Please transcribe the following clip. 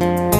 Thank you.